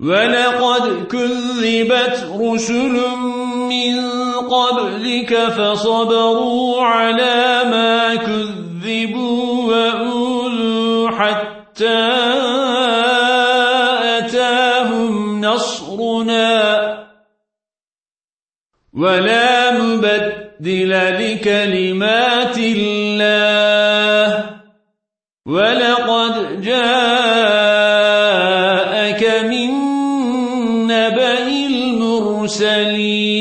ولقد كذبت رسل من قبلك فصبروا على ما كذبوا وأولوا حتى أتاهم نصرنا. ولا مبدل لكلمات الله. ولقد جاء نبأ المرسلين